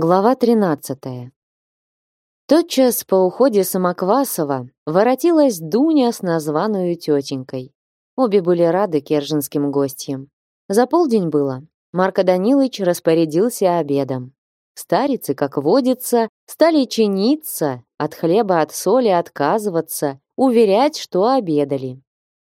Глава 13. Тотчас по уходе Самоквасова воротилась Дуня с названную тетенькой. Обе были рады керженским гостям. За полдень было. Марко Данилович распорядился обедом. Старицы, как водится, стали чиниться, от хлеба, от соли отказываться, уверять, что обедали.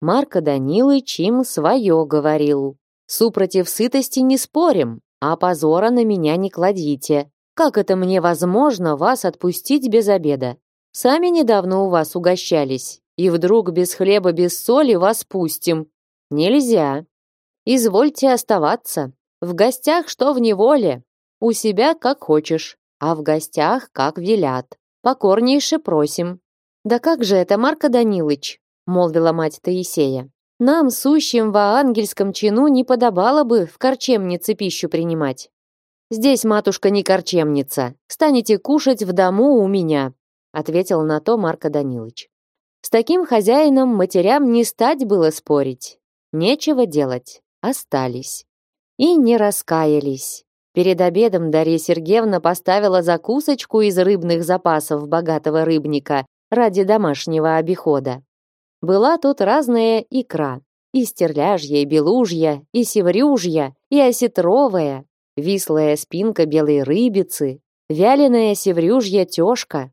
Марко Данилович им свое говорил. Супротив сытости не спорим, а позора на меня не кладите. Как это мне возможно вас отпустить без обеда? Сами недавно у вас угощались, и вдруг без хлеба, без соли вас пустим. Нельзя. Извольте оставаться. В гостях что в неволе. У себя как хочешь, а в гостях как велят. Покорнейше просим. Да как же это, Марко Данилыч? молвила мать Таисея. Нам, сущим в ангельском чину, не подобало бы в корчемнице пищу принимать. Здесь, матушка, не корчемница. Станете кушать в дому у меня, ответил на то Марко Данилович. С таким хозяином матерям не стать было спорить. Нечего делать, остались. И не раскаялись. Перед обедом Дарья Сергеевна поставила закусочку из рыбных запасов богатого рыбника ради домашнего обихода. Была тут разная икра. И стерляжья, и белужья, и севрюжья, и осетровая, вислая спинка белой рыбицы, вяленая севрюжья тёшка,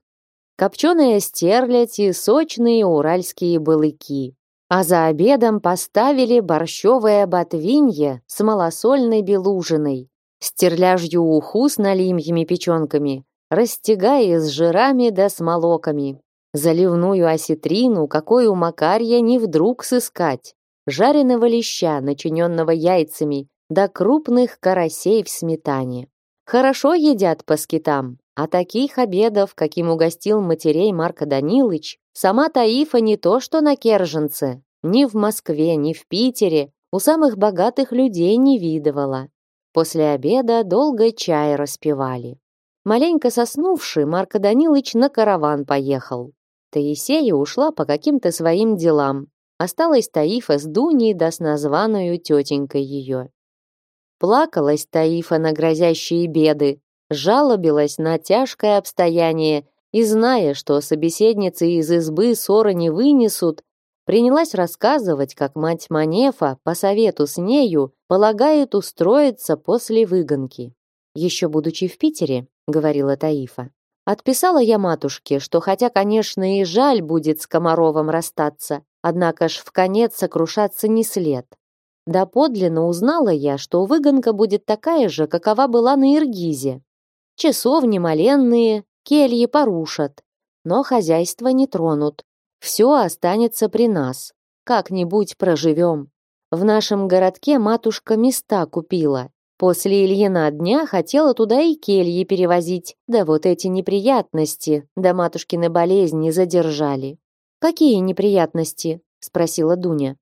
копченая стерлядь и сочные уральские балыки. А за обедом поставили борщовое ботвинье с малосольной белужиной, стерляжью уху с налимьями печенками, растягая с жирами да молоками, Заливную осетрину, какой у Макарья не вдруг сыскать. Жареного леща, начиненного яйцами, до крупных карасей в сметане. Хорошо едят по скитам, а таких обедов, каким угостил матерей Марко Данилыч, сама Таифа не то что на Керженце, ни в Москве, ни в Питере, у самых богатых людей не видывала. После обеда долго чай распивали. Маленько соснувший, Марко Данилыч на караван поехал. Таисея ушла по каким-то своим делам. Осталась Таифа с Дуней да с названную тетенькой ее. Плакалась Таифа на грозящие беды, жалобилась на тяжкое обстояние и, зная, что собеседницы из избы ссоры не вынесут, принялась рассказывать, как мать Манефа по совету с нею полагает устроиться после выгонки. «Еще будучи в Питере», — говорила Таифа, Отписала я матушке, что хотя, конечно, и жаль будет с Комаровым расстаться, однако ж в конец сокрушаться не след. Да подлинно узнала я, что выгонка будет такая же, какова была на Иргизе. Часовни маленные, кельи порушат, но хозяйство не тронут. Все останется при нас. Как-нибудь проживем. В нашем городке матушка места купила, После Ильина дня хотела туда и кельи перевозить, да вот эти неприятности, да матушкины болезни задержали. «Какие неприятности?» — спросила Дуня.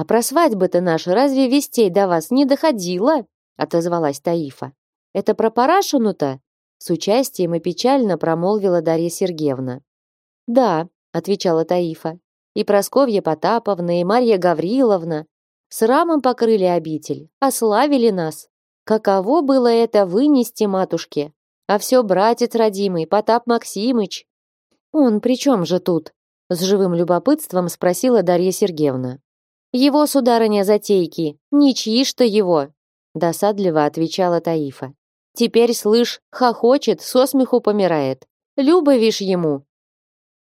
«А про свадьбы-то наши разве вестей до вас не доходило?» — отозвалась Таифа. «Это про Парашину-то?» С участием и печально промолвила Дарья Сергеевна. «Да», — отвечала Таифа. «И Просковья Потаповна, и Марья Гавриловна. С рамом покрыли обитель, ославили нас. Каково было это вынести матушке? А все братец родимый, Потап Максимыч. Он при чем же тут? С живым любопытством спросила Дарья Сергеевна. Его, сударыня, затейки, ничьи что его, досадливо отвечала Таифа. Теперь, слышь, хохочет, со смеху помирает. Люба вишь ему.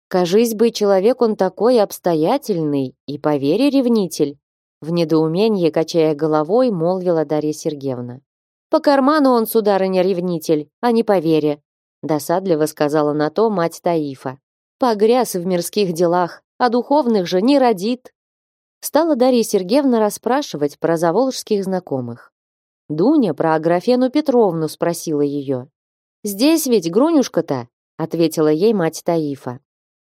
Кажись бы, человек он такой обстоятельный и по вере ревнитель. В недоумении, качая головой, молвила Дарья Сергеевна. По карману он, сударыня, ревнитель, а не по вере, досадливо сказала на то мать Таифа. Погряз в мирских делах, а духовных же не родит. Стала Дарья Сергеевна расспрашивать про заволжских знакомых. Дуня про Аграфену Петровну спросила ее. «Здесь ведь Грунюшка-то», — ответила ей мать Таифа.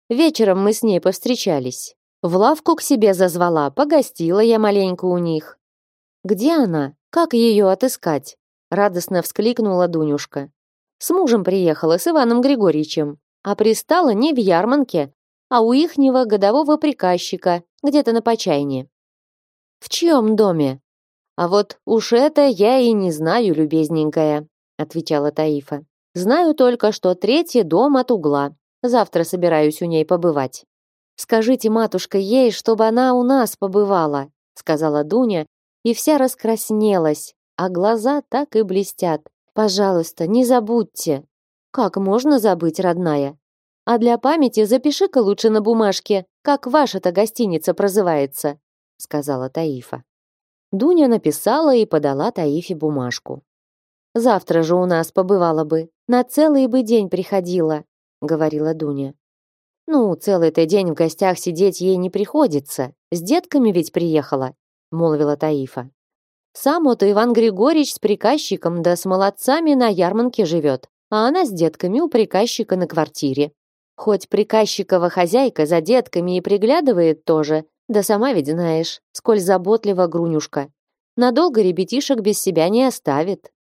«Вечером мы с ней повстречались. В лавку к себе зазвала, погостила я маленько у них». «Где она? Как ее отыскать?» радостно вскликнула Дунюшка. С мужем приехала, с Иваном Григорьевичем, а пристала не в Ярманке, а у ихнего годового приказчика, где-то на Почайне. В чьем доме? А вот уж это я и не знаю, любезненькая, отвечала Таифа. Знаю только, что третий дом от угла. Завтра собираюсь у ней побывать. Скажите, матушка, ей, чтобы она у нас побывала, сказала Дуня, и вся раскраснелась, а глаза так и блестят. Пожалуйста, не забудьте. Как можно забыть, родная? А для памяти запиши-ка лучше на бумажке, как ваша-то гостиница прозывается, сказала Таифа. Дуня написала и подала Таифе бумажку. Завтра же у нас побывала бы, на целый бы день приходила, говорила Дуня. Ну, целый-то день в гостях сидеть ей не приходится. С детками ведь приехала, молвила Таифа. Сам вот Иван Григорьевич с приказчиком да с молодцами на ярмарке живет, а она с детками у приказчика на квартире. Хоть приказчикова хозяйка за детками и приглядывает тоже, да сама ведь знаешь, сколь заботлива Грунюшка. Надолго ребятишек без себя не оставит.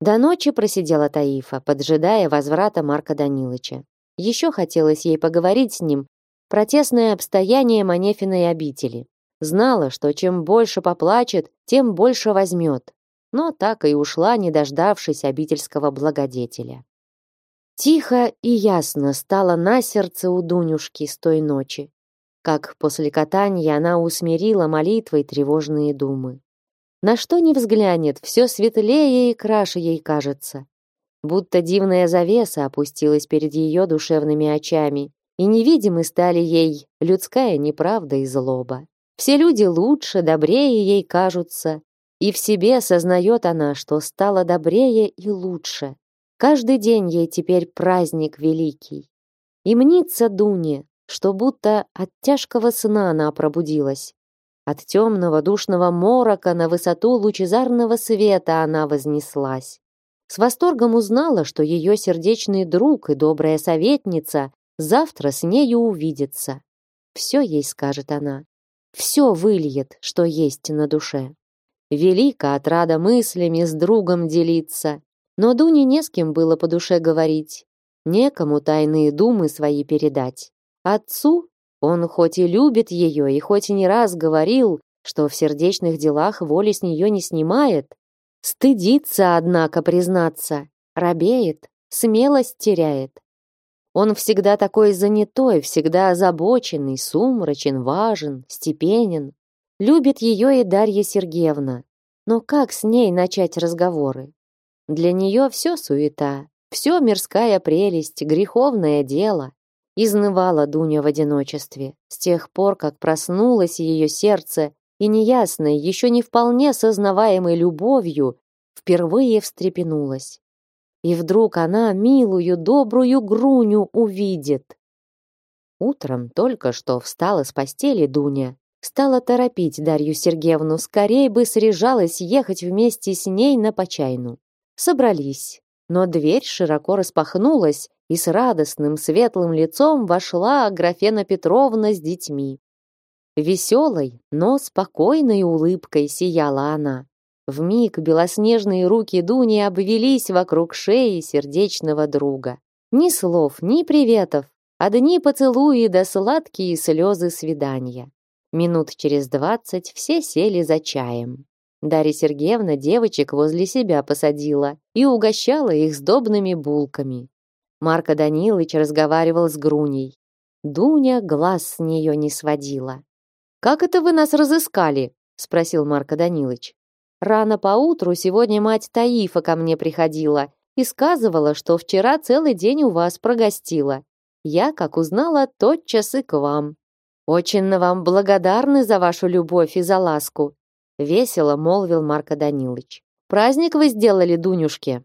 До ночи просидела Таифа, поджидая возврата Марка Данилыча. Еще хотелось ей поговорить с ним про тесное обстояние Манефиной обители. Знала, что чем больше поплачет, тем больше возьмет. Но так и ушла, не дождавшись обительского благодетеля. Тихо и ясно стало на сердце у Дунюшки с той ночи, как после катания она усмирила молитвой тревожные думы. На что ни взглянет, все светлее и краше ей кажется будто дивная завеса опустилась перед ее душевными очами, и невидимы стали ей людская неправда и злоба. Все люди лучше, добрее ей кажутся, и в себе сознает она, что стала добрее и лучше. Каждый день ей теперь праздник великий. И мнится Дуне, что будто от тяжкого сна она пробудилась. От темного душного морока на высоту лучезарного света она вознеслась. С восторгом узнала, что ее сердечный друг и добрая советница завтра с нею увидится. Все ей скажет она. Все выльет, что есть на душе. Велика отрада мыслями с другом делиться. Но Дуне не с кем было по душе говорить. Некому тайные думы свои передать. Отцу он хоть и любит ее, и хоть и не раз говорил, что в сердечных делах воли с нее не снимает, Стыдится, однако, признаться, робеет, смелость теряет. Он всегда такой занятой, всегда озабоченный, сумрачен, важен, степенен. Любит ее и Дарья Сергеевна. Но как с ней начать разговоры? Для нее все суета, все мирская прелесть, греховное дело. Изнывала Дуня в одиночестве. С тех пор, как проснулось ее сердце и неясной, еще не вполне сознаваемой любовью впервые встрепенулась. И вдруг она милую, добрую Груню увидит. Утром только что встала с постели Дуня, стала торопить Дарью Сергеевну, скорее бы срежалась ехать вместе с ней на Почайну. Собрались, но дверь широко распахнулась, и с радостным светлым лицом вошла Аграфена Петровна с детьми. Веселой, но спокойной улыбкой сияла она. В миг белоснежные руки Дуни обвелись вокруг шеи сердечного друга. Ни слов, ни приветов, одни поцелуи да сладкие слезы свидания. Минут через двадцать все сели за чаем. Дарья Сергеевна девочек возле себя посадила и угощала их сдобными булками. Марко Данилович разговаривал с Груней. Дуня глаз с нее не сводила. «Как это вы нас разыскали?» — спросил Марко Данилович. «Рано поутру сегодня мать Таифа ко мне приходила и сказывала, что вчера целый день у вас прогостила. Я, как узнала, тотчас и к вам. Очень на вам благодарны за вашу любовь и за ласку», — весело молвил Марко Данилович. «Праздник вы сделали, Дунюшке?»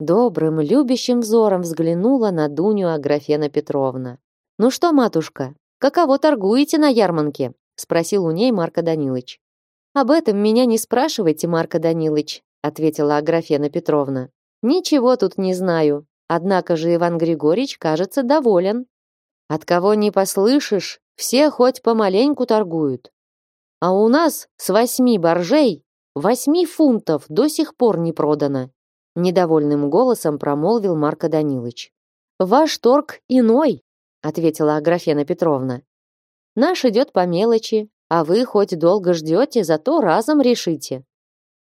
Добрым, любящим взором взглянула на Дуню Аграфена Петровна. «Ну что, матушка, каково торгуете на ярмарке?» спросил у ней Марко Данилович. Об этом меня не спрашивайте, Марко Данилович, ответила Аграфена Петровна. Ничего тут не знаю. Однако же Иван Григорьевич, кажется, доволен. От кого не послышишь, все хоть помаленьку торгуют. А у нас с восьми боржей восьми фунтов до сих пор не продано, недовольным голосом промолвил Марко Данилович. Ваш торг иной, ответила Аграфена Петровна. Наш идет по мелочи, а вы хоть долго ждете, зато разом решите.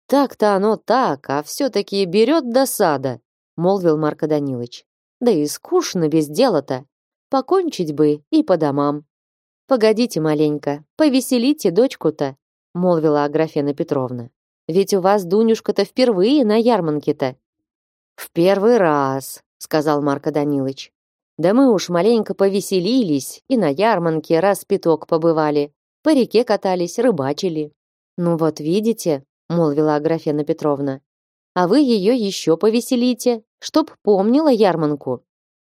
Так-то оно так, а все-таки берет досада. молвил Марко Данилович. Да и скучно без дела-то. Покончить бы и по домам. Погодите маленько, повеселите дочку-то, молвила Аграфена Петровна. Ведь у вас Дунюшка-то впервые на ярмарке-то. В первый раз, сказал Марко Данилович. Да мы уж маленько повеселились и на ярмарке раз пяток побывали, по реке катались, рыбачили. Ну вот видите, молвила Аграфена Петровна. А вы ее еще повеселите, чтоб помнила ярманку.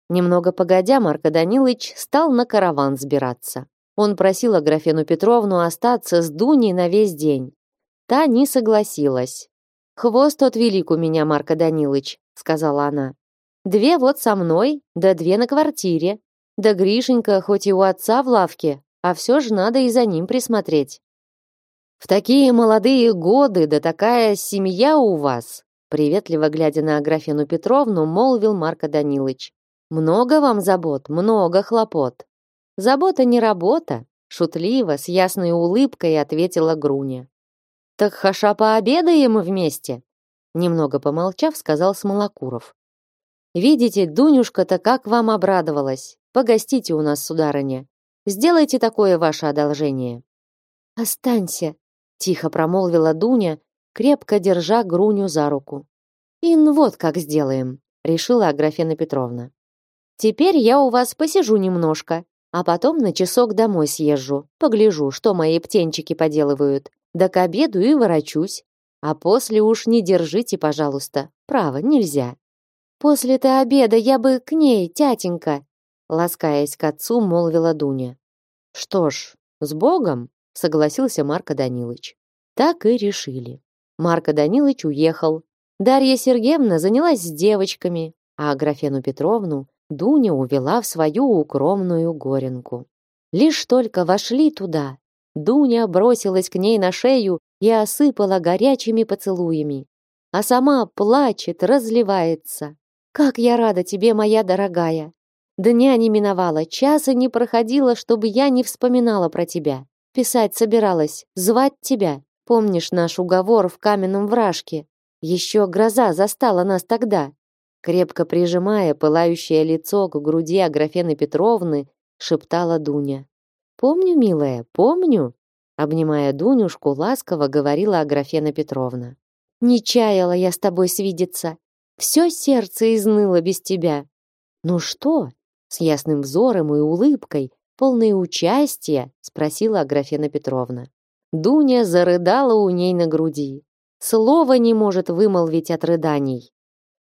Немного погодя, Марко Данилович стал на караван сбираться. Он просил Аграфену Петровну остаться с Дуней на весь день. Та не согласилась. «Хвост от велик у меня, Марко Данилович», — сказала она. «Две вот со мной, да две на квартире. Да Гришенька хоть и у отца в лавке, а все же надо и за ним присмотреть». «В такие молодые годы, да такая семья у вас!» Приветливо глядя на Аграфену Петровну, молвил Марко Данилович. «Много вам забот, много хлопот. Забота не работа, шутливо, с ясной улыбкой ответила Груня. Так хаша пообедаем вместе, немного помолчав, сказал Смолокуров. Видите, Дунюшка-то как вам обрадовалась. Погостите у нас, сударыня. Сделайте такое ваше одолжение. Останься, тихо промолвила Дуня, крепко держа Груню за руку. Ин вот как сделаем, решила Аграфена Петровна. Теперь я у вас посижу немножко, а потом на часок домой съезжу, погляжу, что мои птенчики поделывают. Да к обеду и ворочусь. А после уж не держите, пожалуйста. Право, нельзя. После-то обеда я бы к ней, тятенька, ласкаясь к отцу, молвила Дуня. Что ж, с Богом, согласился Марко Данилович. Так и решили. Марко Данилович уехал. Дарья Сергеевна занялась с девочками, а Аграфену Петровну Дуня увела в свою укромную горенку. Лишь только вошли туда, Дуня бросилась к ней на шею и осыпала горячими поцелуями. А сама плачет, разливается. «Как я рада тебе, моя дорогая! Дня не миновала, часа не проходило, чтобы я не вспоминала про тебя. Писать собиралась, звать тебя. Помнишь наш уговор в каменном вражке? Еще гроза застала нас тогда крепко прижимая пылающее лицо к груди Аграфены Петровны, шептала Дуня. «Помню, милая, помню!» Обнимая Дунюшку, ласково говорила Аграфена Петровна. «Не чаяла я с тобой свидеться. Все сердце изныло без тебя». «Ну что?» С ясным взором и улыбкой, полной участия, спросила Аграфена Петровна. Дуня зарыдала у ней на груди. Слова не может вымолвить от рыданий.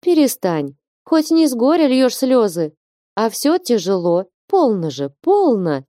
Перестань. Хоть не с горя льешь слезы. А все тяжело. Полно же, полно.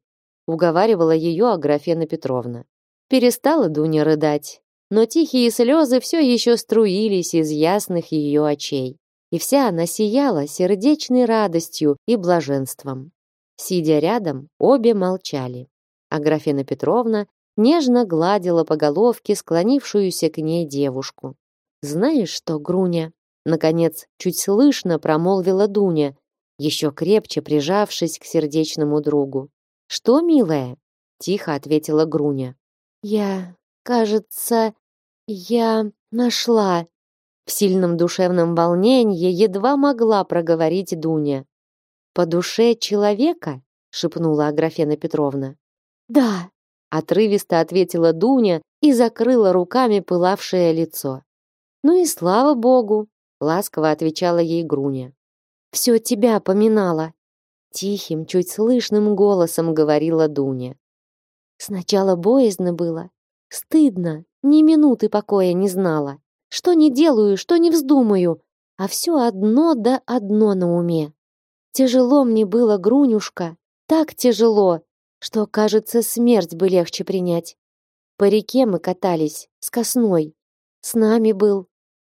Уговаривала ее Аграфена Петровна. Перестала Дуня рыдать. Но тихие слезы все еще струились из ясных ее очей. И вся она сияла сердечной радостью и блаженством. Сидя рядом, обе молчали. Аграфена Петровна нежно гладила по головке склонившуюся к ней девушку. «Знаешь что, Груня?» Наконец, чуть слышно промолвила Дуня, еще крепче прижавшись к сердечному другу. «Что, милая?» — тихо ответила Груня. «Я, кажется, я нашла». В сильном душевном волнении едва могла проговорить Дуня. «По душе человека?» — шепнула Аграфена Петровна. «Да», — отрывисто ответила Дуня и закрыла руками пылавшее лицо. «Ну и слава богу!» Ласково отвечала ей Груня. Все тебя поминала, тихим, чуть слышным голосом говорила Дуня. Сначала боязно было, стыдно, ни минуты покоя не знала. Что не делаю, что не вздумаю, а все одно да одно на уме. Тяжело мне было, Грунюшка, так тяжело, что, кажется, смерть бы легче принять. По реке мы катались, с косной. С нами был.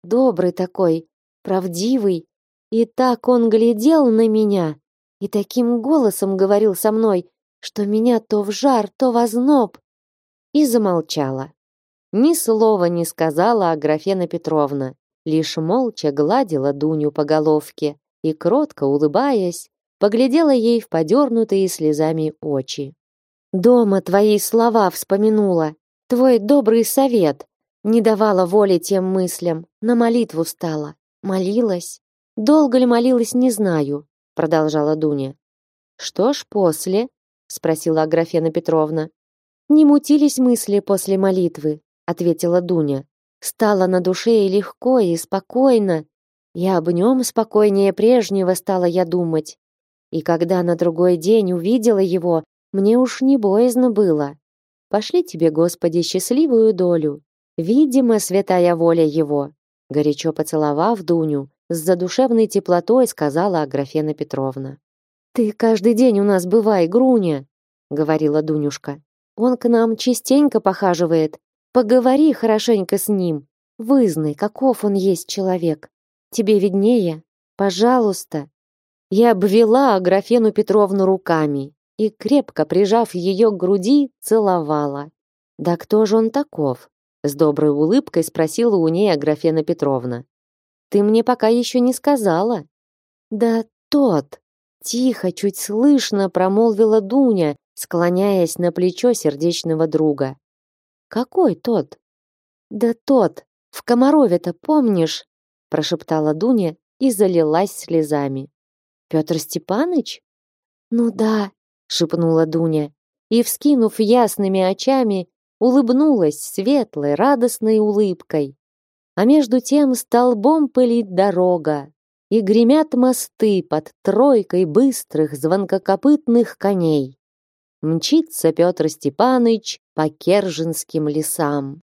Добрый такой, правдивый. И так он глядел на меня и таким голосом говорил со мной, что меня то в жар, то в озноб. И замолчала. Ни слова не сказала Аграфена Петровна, лишь молча гладила Дуню по головке и, кротко улыбаясь, поглядела ей в подернутые слезами очи. «Дома твои слова вспомянула, твой добрый совет, не давала воли тем мыслям, на молитву стала. Молилась. Долго ли молилась, не знаю, продолжала Дуня. Что ж после? спросила Аграфена Петровна. Не мутились мысли после молитвы, ответила Дуня. Стало на душе и легко, и спокойно. И об нем спокойнее прежнего стала я думать. И когда на другой день увидела его, мне уж не боязно было. Пошли тебе, Господи, счастливую долю. Видимо, святая воля его. Горячо поцеловав Дуню, с задушевной теплотой сказала Аграфена Петровна. Ты каждый день у нас бывай, Груня, говорила Дунюшка. Он к нам частенько похаживает. Поговори хорошенько с ним. Вызнай, каков он есть человек. Тебе виднее. Пожалуйста. Я обвела Аграфену Петровну руками и, крепко прижав ее к груди, целовала. «Да кто же он таков?» С доброй улыбкой спросила у ней Аграфена Петровна. «Ты мне пока еще не сказала». «Да тот!» Тихо, чуть слышно промолвила Дуня, склоняясь на плечо сердечного друга. «Какой тот?» «Да тот, в Комарове-то помнишь?» прошептала Дуня и залилась слезами. Петр Степаныч? Ну да, шепнула Дуня и, вскинув ясными очами, улыбнулась светлой, радостной улыбкой. А между тем столбом пылит дорога, и гремят мосты под тройкой быстрых звонкокопытных коней. Мчится Петр Степаныч по Керженским лесам.